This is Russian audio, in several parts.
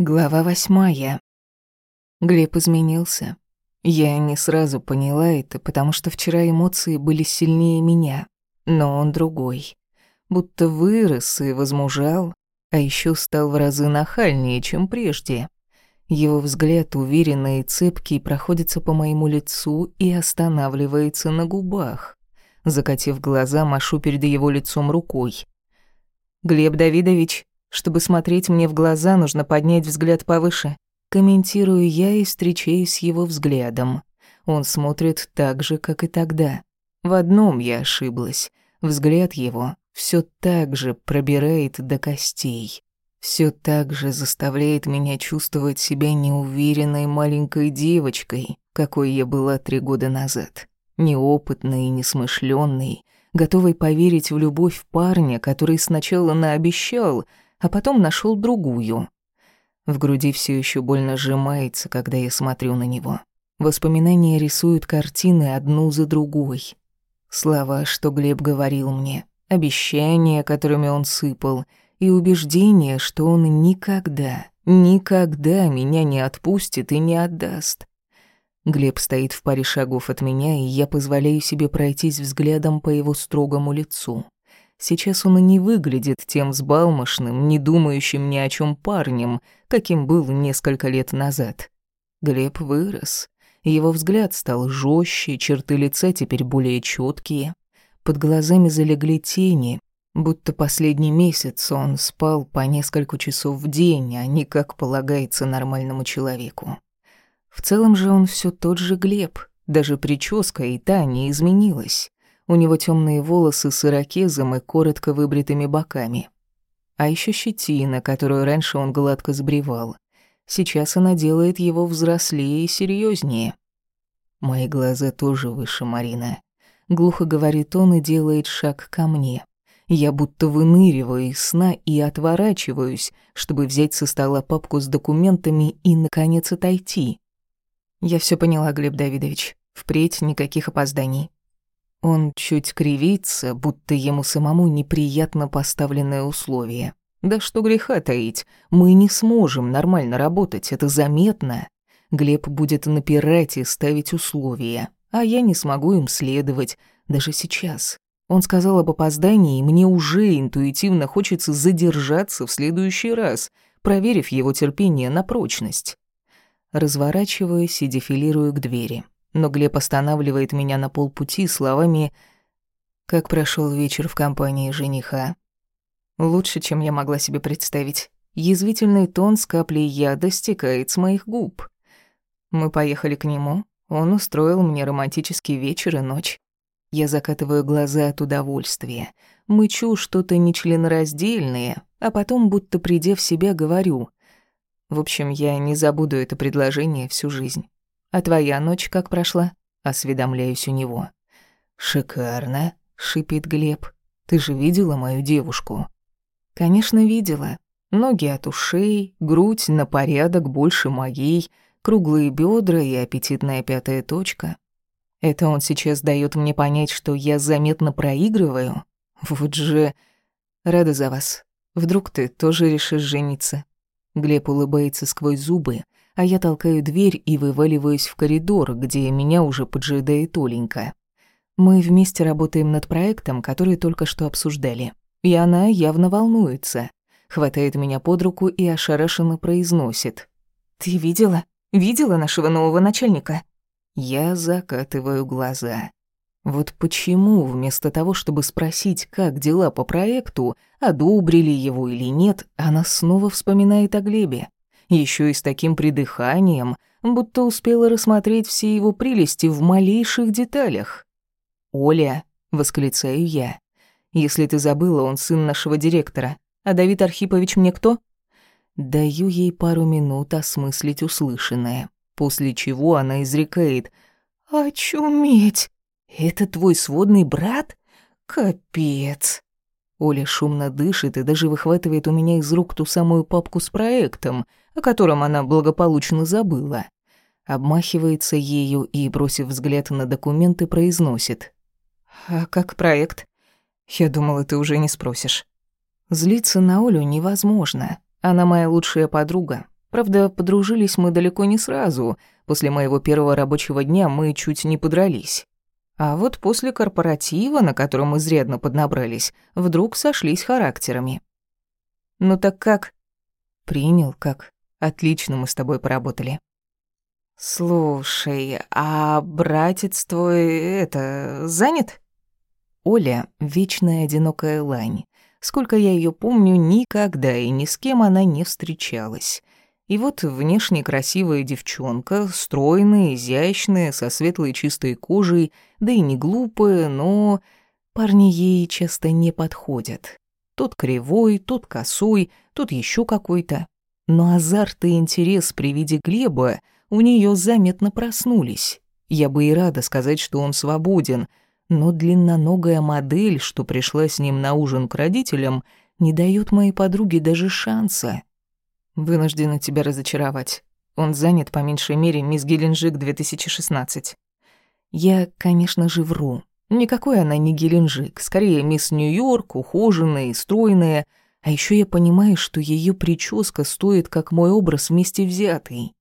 Глава восьмая. Глеб изменился. Я не сразу поняла это, потому что вчера эмоции были сильнее меня, но он другой. Будто вырос и возмужал, а еще стал в разы нахальнее, чем прежде. Его взгляд, уверенный и цепкий, проходится по моему лицу и останавливается на губах. Закатив глаза, машу перед его лицом рукой. «Глеб Давидович, чтобы смотреть мне в глаза, нужно поднять взгляд повыше. Комментирую я и встречаюсь с его взглядом. Он смотрит так же, как и тогда. В одном я ошиблась. Взгляд его все так же пробирает до костей. Все так же заставляет меня чувствовать себя неуверенной маленькой девочкой, какой я была три года назад. Неопытной и несмышленной, готовой поверить в любовь парня, который сначала наобещал, а потом нашел другую. В груди все еще больно сжимается, когда я смотрю на него. Воспоминания рисуют картины одну за другой. Слова, что Глеб говорил мне, обещания, которыми он сыпал, и убеждение, что он никогда, никогда меня не отпустит и не отдаст. Глеб стоит в паре шагов от меня, и я позволяю себе пройтись взглядом по его строгому лицу. Сейчас он и не выглядит тем взбалмошным, не думающим ни о чем парнем, каким был несколько лет назад. Глеб вырос. Его взгляд стал жестче, черты лица теперь более четкие. Под глазами залегли тени, будто последний месяц он спал по несколько часов в день, а не как полагается нормальному человеку. В целом же он все тот же Глеб, даже прическа и та не изменилась. У него темные волосы с ирокезом и коротко выбритыми боками. А еще щетина, которую раньше он гладко сбривал. Сейчас она делает его взрослее и серьезнее. «Мои глаза тоже выше, Марина», — глухо говорит он и делает шаг ко мне. Я будто выныриваю из сна и отворачиваюсь, чтобы взять со стола папку с документами и, наконец, отойти. Я все поняла, Глеб Давидович. Впредь никаких опозданий. Он чуть кривится, будто ему самому неприятно поставленное условие. Да что греха таить, мы не сможем нормально работать, это заметно. Глеб будет напирать и ставить условия, а я не смогу им следовать, даже сейчас. Он сказал об опоздании, и мне уже интуитивно хочется задержаться в следующий раз, проверив его терпение на прочность. Разворачиваюсь и дефилирую к двери но Глеб останавливает меня на полпути словами «Как прошел вечер в компании жениха?» Лучше, чем я могла себе представить. Язвительный тон с каплей яда стекает с моих губ. Мы поехали к нему, он устроил мне романтический вечер и ночь. Я закатываю глаза от удовольствия, мычу что-то нечленораздельное, а потом, будто придя в себя, говорю. В общем, я не забуду это предложение всю жизнь. А твоя ночь как прошла? Осведомляюсь у него. Шикарно, шипит Глеб. Ты же видела мою девушку? Конечно, видела. Ноги от ушей, грудь на порядок больше моей, круглые бедра и аппетитная пятая точка. Это он сейчас дает мне понять, что я заметно проигрываю. Вот же... Рада за вас. Вдруг ты тоже решишь жениться? Глеб улыбается сквозь зубы, а я толкаю дверь и вываливаюсь в коридор, где меня уже поджидает Оленька. Мы вместе работаем над проектом, который только что обсуждали. И она явно волнуется. Хватает меня под руку и ошарашенно произносит. «Ты видела? Видела нашего нового начальника?» Я закатываю глаза. Вот почему вместо того, чтобы спросить, как дела по проекту, одобрили его или нет, она снова вспоминает о Глебе еще и с таким придыханием, будто успела рассмотреть все его прелести в малейших деталях. «Оля», — восклицаю я, — «если ты забыла, он сын нашего директора. А Давид Архипович мне кто?» Даю ей пару минут осмыслить услышанное, после чего она изрекает «Очуметь! Это твой сводный брат? Капец!» Оля шумно дышит и даже выхватывает у меня из рук ту самую папку с проектом, о котором она благополучно забыла. Обмахивается ею и, бросив взгляд на документы, произносит. «А как проект?» «Я думала, ты уже не спросишь». Злиться на Олю невозможно. Она моя лучшая подруга. Правда, подружились мы далеко не сразу. После моего первого рабочего дня мы чуть не подрались. А вот после корпоратива, на котором изрядно поднабрались, вдруг сошлись характерами. «Ну так как?» «Принял как. Отлично мы с тобой поработали». «Слушай, а братец твой, это, занят?» Оля — вечная одинокая лань. Сколько я ее помню, никогда и ни с кем она не встречалась. И вот внешне красивая девчонка, стройная, изящная, со светлой чистой кожей, да и не глупая, но парни ей часто не подходят. Тот кривой, тот косой, тот еще какой-то. Но азарт и интерес при виде Глеба у нее заметно проснулись. Я бы и рада сказать, что он свободен, но длинноногая модель, что пришла с ним на ужин к родителям, не дает моей подруге даже шанса. Вынуждена тебя разочаровать. Он занят по меньшей мере мисс Геленджик 2016. Я, конечно же, вру. Никакой она не Геленджик, скорее мисс Нью-Йорк, ухоженная и стройная, а еще я понимаю, что ее прическа стоит как мой образ вместе взятый.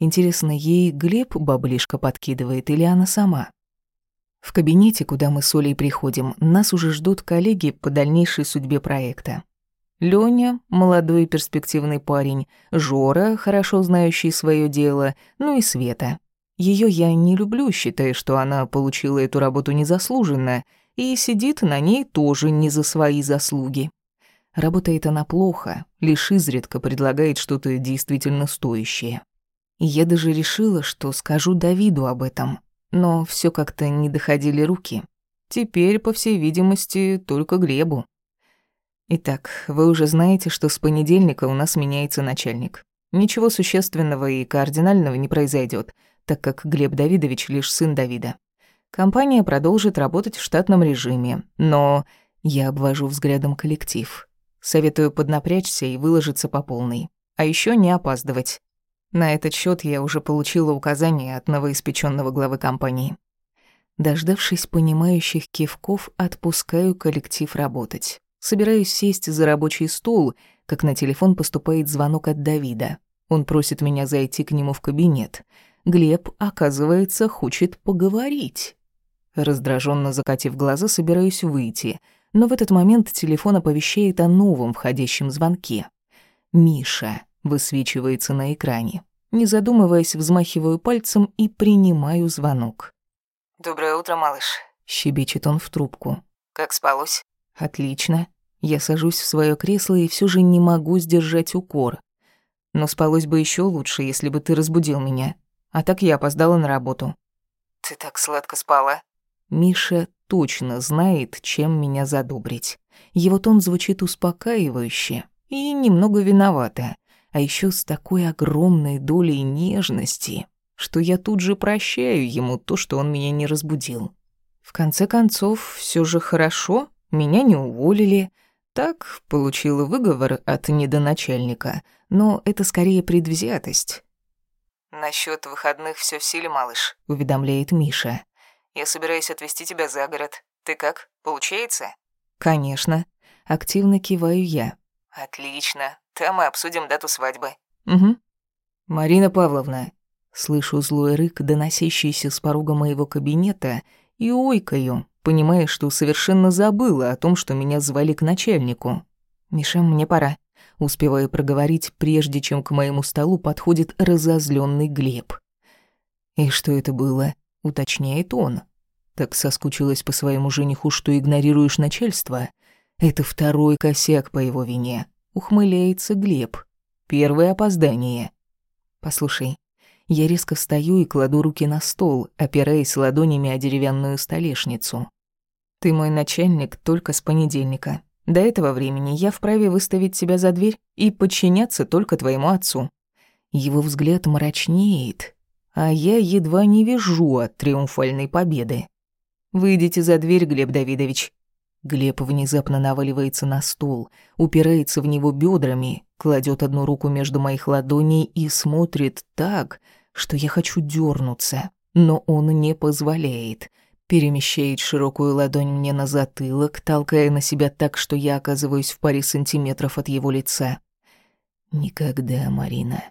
Интересно, ей Глеб баблишко подкидывает или она сама? В кабинете, куда мы с Олей приходим, нас уже ждут коллеги по дальнейшей судьбе проекта. Лёня, молодой перспективный парень, Жора, хорошо знающий свое дело, ну и Света, ее я не люблю, считая, что она получила эту работу незаслуженно, и сидит на ней тоже не за свои заслуги. Работает она плохо, лишь изредка предлагает что-то действительно стоящее. Я даже решила, что скажу Давиду об этом, но все как-то не доходили руки. Теперь, по всей видимости, только Глебу. Итак, вы уже знаете, что с понедельника у нас меняется начальник. Ничего существенного и кардинального не произойдет так как Глеб Давидович лишь сын Давида. Компания продолжит работать в штатном режиме, но я обвожу взглядом коллектив. Советую поднапрячься и выложиться по полной. А еще не опаздывать. На этот счет я уже получила указание от новоиспеченного главы компании. Дождавшись понимающих кивков, отпускаю коллектив работать. Собираюсь сесть за рабочий стол, как на телефон поступает звонок от Давида. Он просит меня зайти к нему в кабинет. Глеб, оказывается, хочет поговорить. Раздраженно закатив глаза, собираюсь выйти, но в этот момент телефон оповещает о новом входящем звонке. «Миша» высвечивается на экране. Не задумываясь, взмахиваю пальцем и принимаю звонок. «Доброе утро, малыш», — щебечет он в трубку. «Как спалось?» «Отлично». Я сажусь в свое кресло и все же не могу сдержать укор. Но спалось бы еще лучше, если бы ты разбудил меня. А так я опоздала на работу. Ты так сладко спала. Миша точно знает, чем меня задобрить. Его тон звучит успокаивающе и немного виновато, а еще с такой огромной долей нежности, что я тут же прощаю ему то, что он меня не разбудил. В конце концов, все же хорошо, меня не уволили. Так, получила выговор от недоначальника, но это скорее предвзятость. «Насчёт выходных всё в силе, малыш», — уведомляет Миша. «Я собираюсь отвезти тебя за город. Ты как, получается?» «Конечно». Активно киваю я. «Отлично. Там мы обсудим дату свадьбы». «Угу». «Марина Павловна». Слышу злой рык, доносящийся с порога моего кабинета, и ойкаю, понимая, что совершенно забыла о том, что меня звали к начальнику. «Миша, мне пора». Успеваю проговорить, прежде чем к моему столу подходит разозленный Глеб. «И что это было?» — уточняет он. «Так соскучилась по своему жениху, что игнорируешь начальство? Это второй косяк по его вине», — ухмыляется Глеб. «Первое опоздание». «Послушай, я резко встаю и кладу руки на стол, опираясь ладонями о деревянную столешницу. Ты мой начальник только с понедельника. До этого времени я вправе выставить тебя за дверь и подчиняться только твоему отцу. Его взгляд мрачнеет, а я едва не вижу от триумфальной победы. Выйдите за дверь, Глеб Давидович. Глеб внезапно наваливается на стол, упирается в него бедрами, кладет одну руку между моих ладоней и смотрит так, что я хочу дернуться, но он не позволяет — перемещает широкую ладонь мне на затылок, толкая на себя так, что я оказываюсь в паре сантиметров от его лица. Никогда, Марина,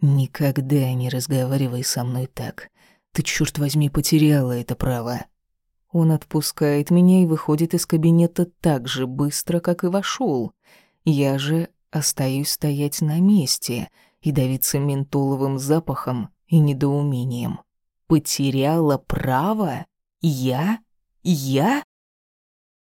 никогда не разговаривай со мной так. Ты, черт возьми, потеряла это право. Он отпускает меня и выходит из кабинета так же быстро, как и вошел. Я же остаюсь стоять на месте и давиться ментоловым запахом и недоумением. Потеряла право? Я? Я?